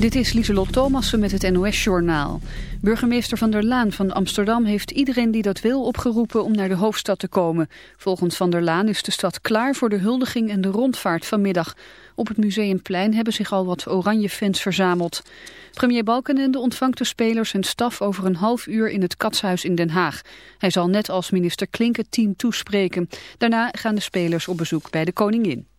Dit is Lieselot Thomassen met het NOS-journaal. Burgemeester Van der Laan van Amsterdam heeft iedereen die dat wil opgeroepen om naar de hoofdstad te komen. Volgens Van der Laan is de stad klaar voor de huldiging en de rondvaart vanmiddag. Op het Museumplein hebben zich al wat oranje fans verzameld. Premier Balkenende ontvangt de spelers en staf over een half uur in het Katshuis in Den Haag. Hij zal net als minister Klink het team toespreken. Daarna gaan de spelers op bezoek bij de koningin.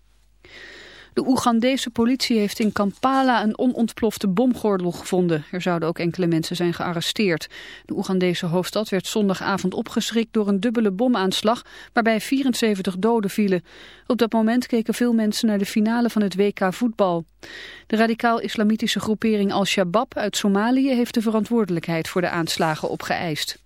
De Oegandese politie heeft in Kampala een onontplofte bomgordel gevonden. Er zouden ook enkele mensen zijn gearresteerd. De Oegandese hoofdstad werd zondagavond opgeschrikt door een dubbele bomaanslag waarbij 74 doden vielen. Op dat moment keken veel mensen naar de finale van het WK voetbal. De radicaal-islamitische groepering Al-Shabaab uit Somalië heeft de verantwoordelijkheid voor de aanslagen opgeëist.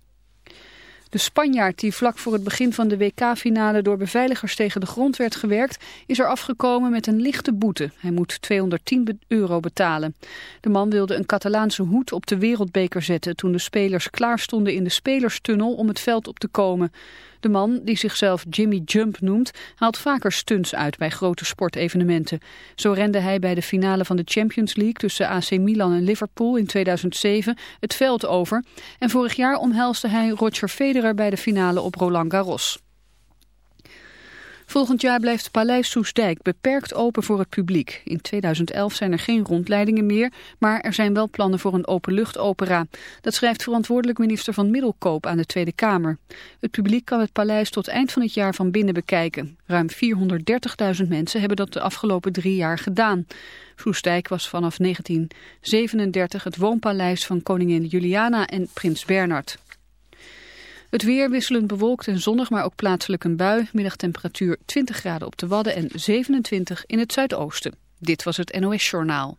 De Spanjaard die vlak voor het begin van de WK-finale door beveiligers tegen de grond werd gewerkt, is er afgekomen met een lichte boete. Hij moet 210 euro betalen. De man wilde een Catalaanse hoed op de wereldbeker zetten toen de spelers klaar stonden in de spelerstunnel om het veld op te komen. De man, die zichzelf Jimmy Jump noemt, haalt vaker stunts uit bij grote sportevenementen. Zo rende hij bij de finale van de Champions League tussen AC Milan en Liverpool in 2007 het veld over. En vorig jaar omhelste hij Roger Federer bij de finale op Roland Garros. Volgend jaar blijft Paleis Soesdijk beperkt open voor het publiek. In 2011 zijn er geen rondleidingen meer, maar er zijn wel plannen voor een openluchtopera. Dat schrijft verantwoordelijk minister van Middelkoop aan de Tweede Kamer. Het publiek kan het paleis tot eind van het jaar van binnen bekijken. Ruim 430.000 mensen hebben dat de afgelopen drie jaar gedaan. Soestdijk was vanaf 1937 het woonpaleis van koningin Juliana en prins Bernard. Het weer wisselend bewolkt en zonnig, maar ook plaatselijk een bui. Middagtemperatuur 20 graden op de Wadden en 27 in het zuidoosten. Dit was het NOS Journaal.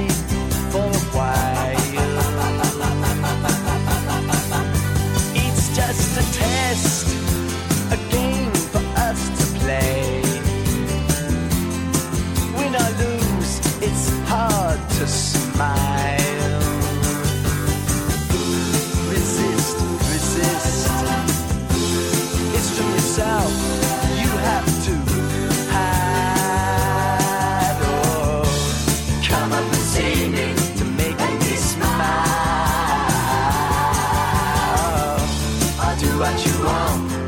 What you want,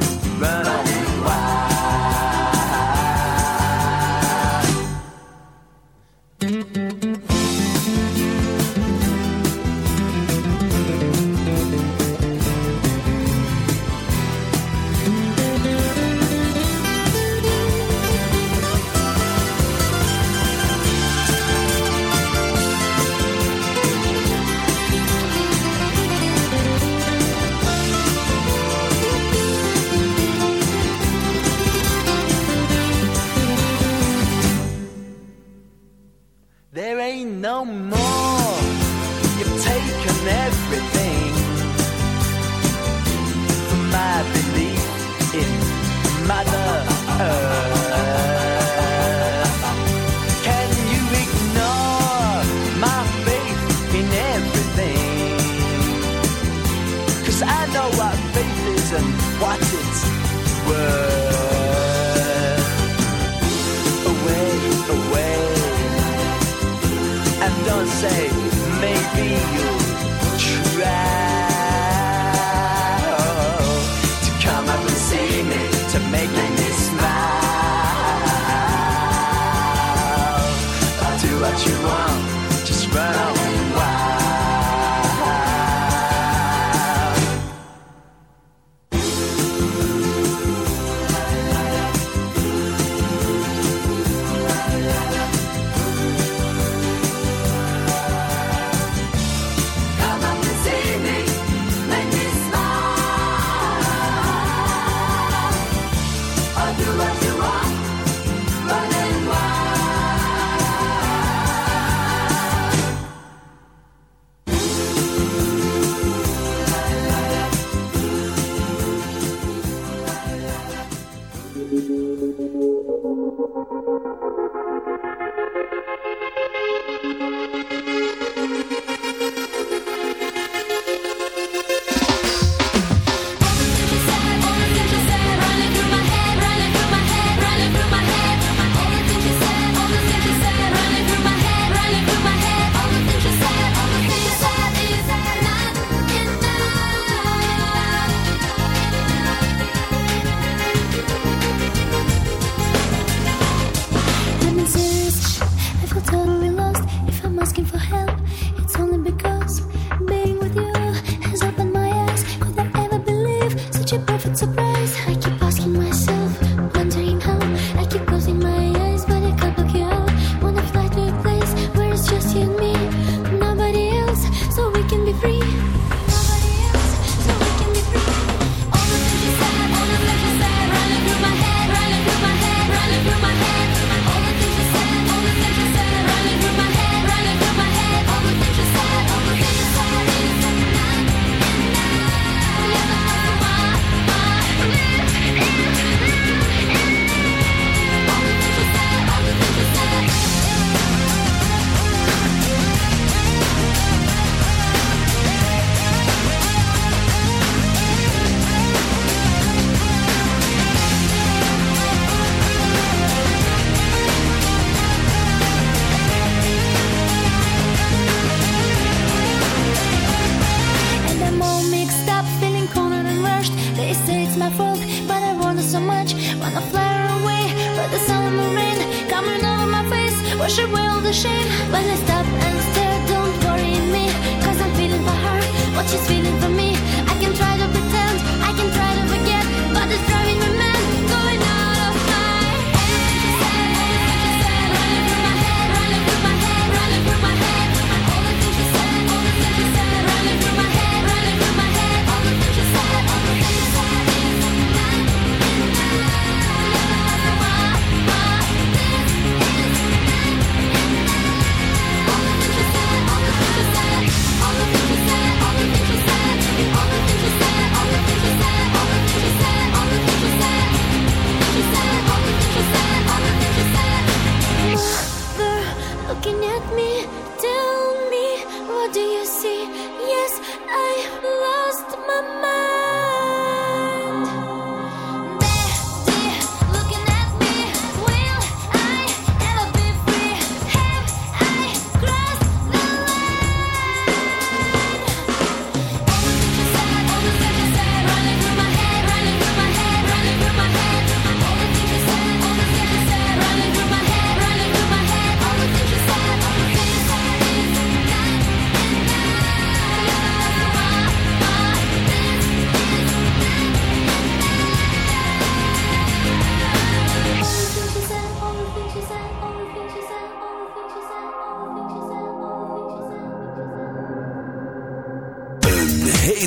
shame, but let's.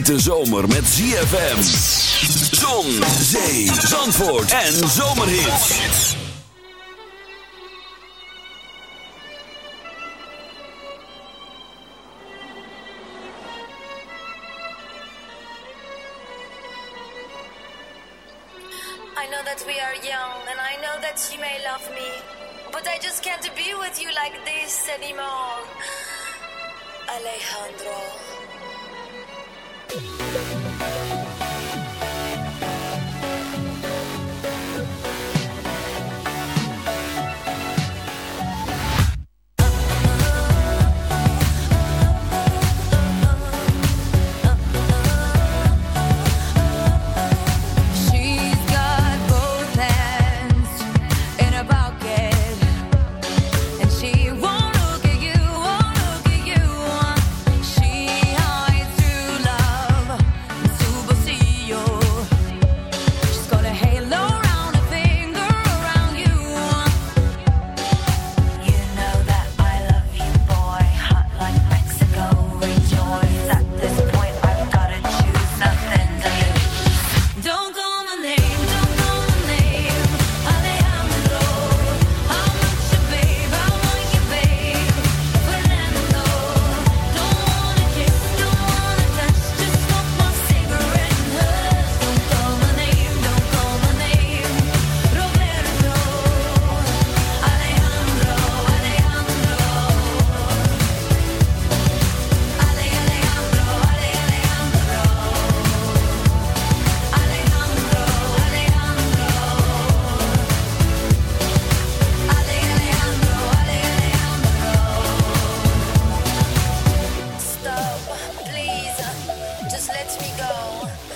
hete zomer met ZFM. Zon, zee, zandvoort en. I know that we are young and I know that you may love me. But I just can't be with you like this anymore. Alejandro. Yeah. go.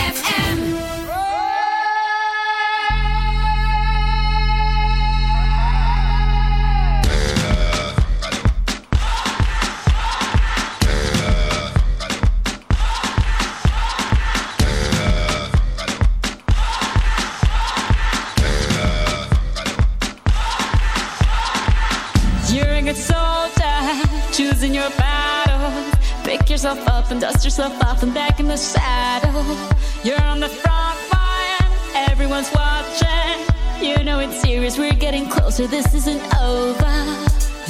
so this isn't over.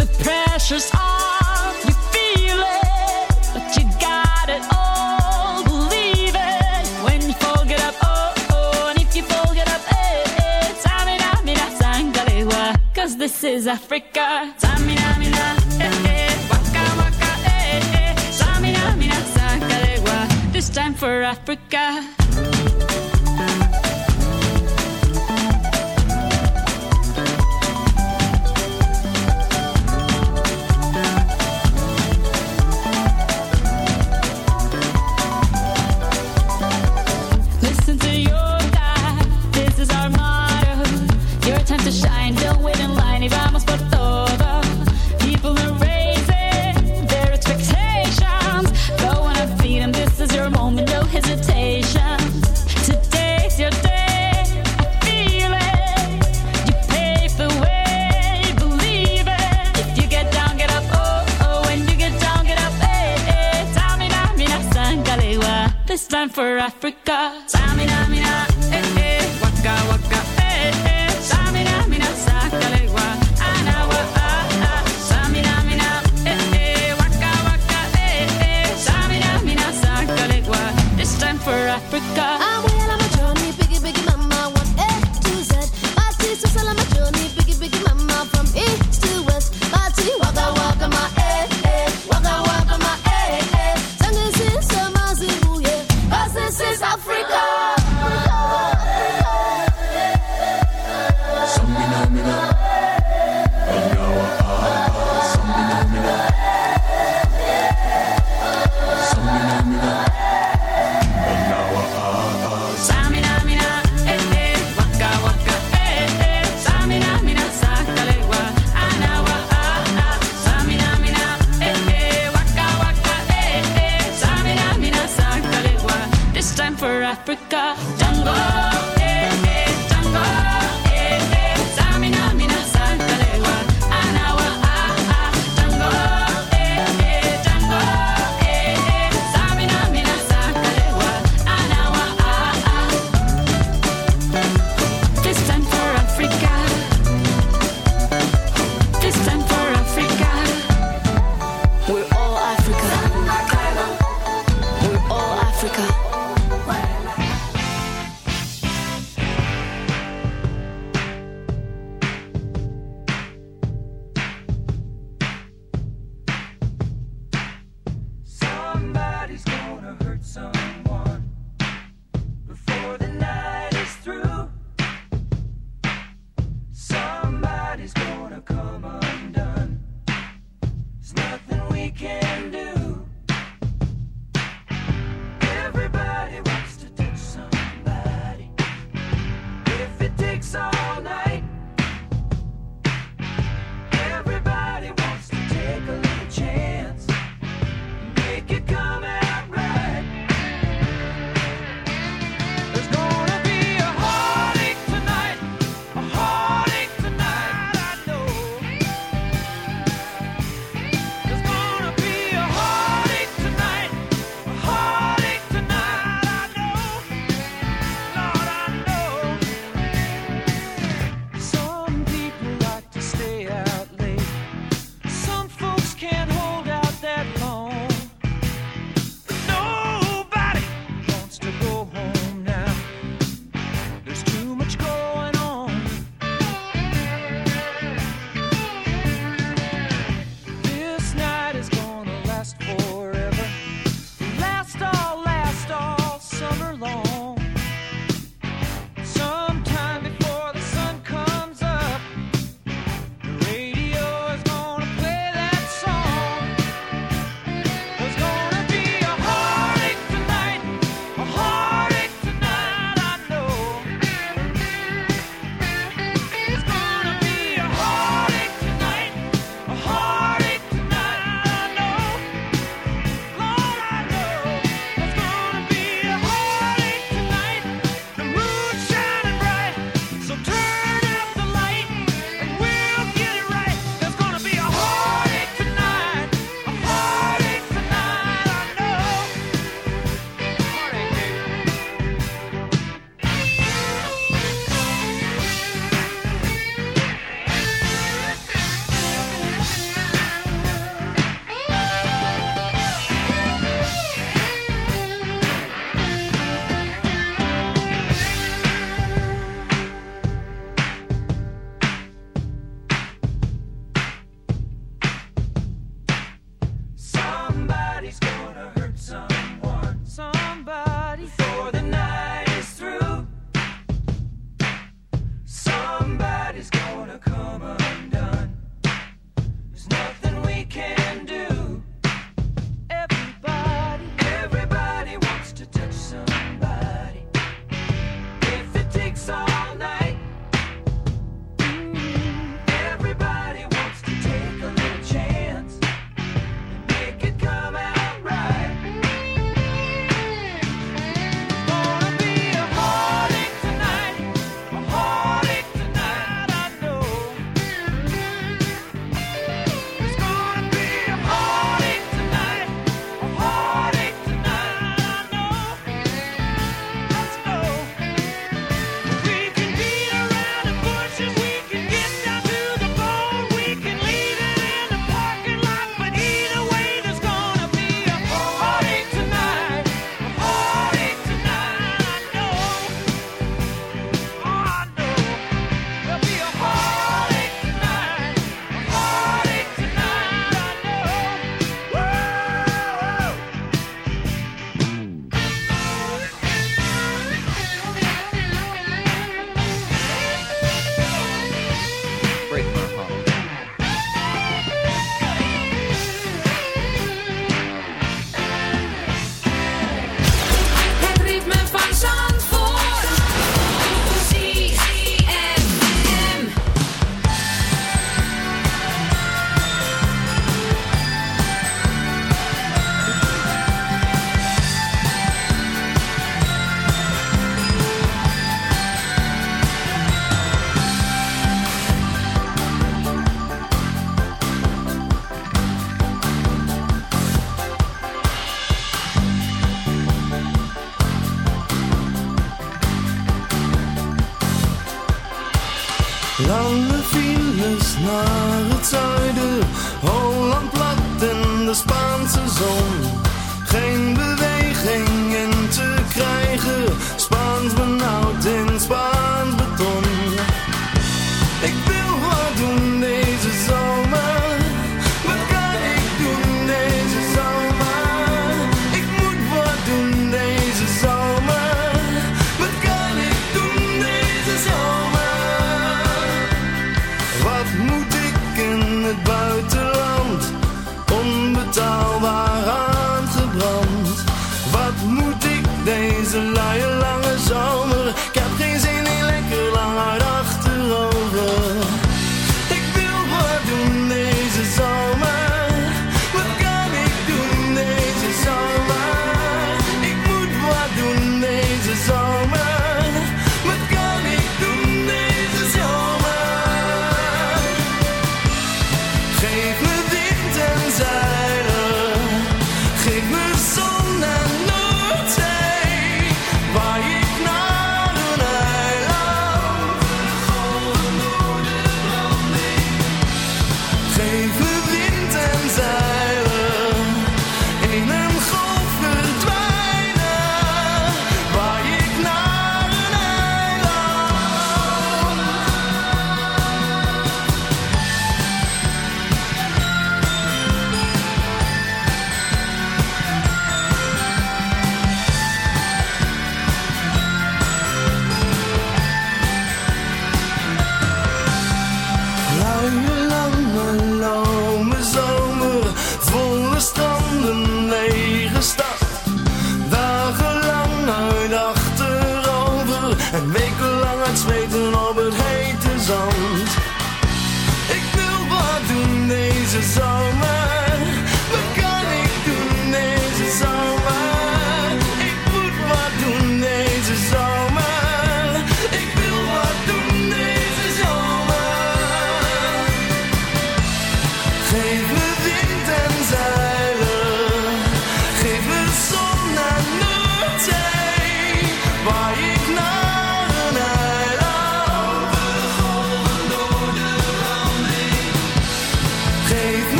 The pressure's off, you feel it, but you got it all. Believe it when you fall, get up, oh oh, and if you fall, get up, eh eh. Tamina, mina, sangalewa, cause this is Africa. Tamina, mina, eh eh, waka waka, eh eh. Tamina, mina, sangalewa, this time for Africa. Africa.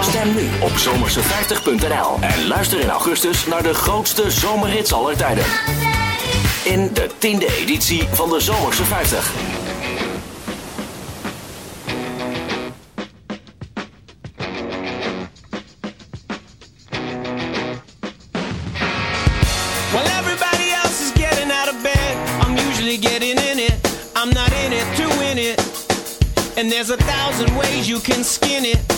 Stem nu op zomerse50.nl en luister in augustus naar de grootste zomerhits aller tijden. In de tiende editie van de Zomerse 50. While everybody else is getting out of bed, I'm usually getting in it. I'm not in it to win it. And there's a thousand ways you can skin it.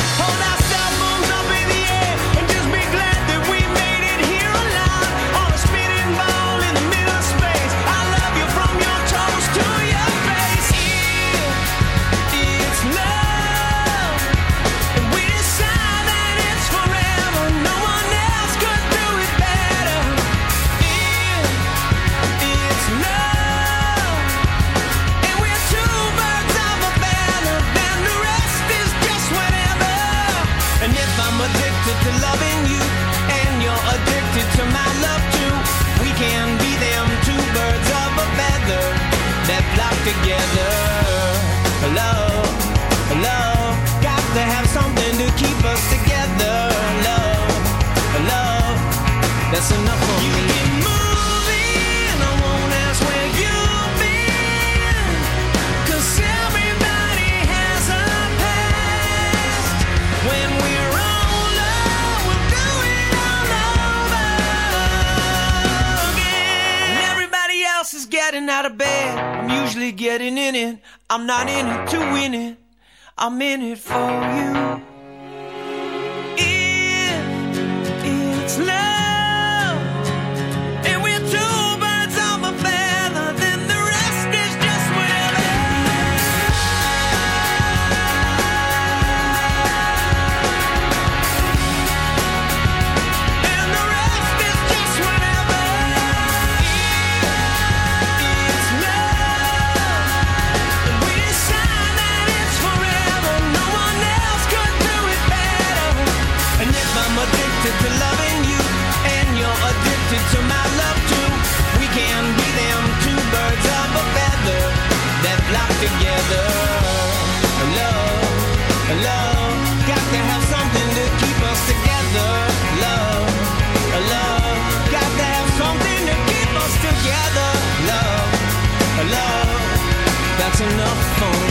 Enough for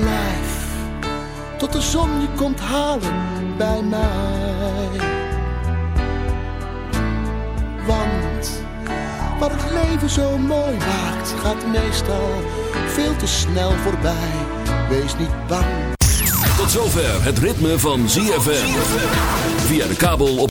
Blijf tot de zon je komt halen bij mij. Want wat het leven zo mooi maakt, gaat meestal veel te snel voorbij. Wees niet bang. Tot zover het ritme van ZFM. Via de kabel op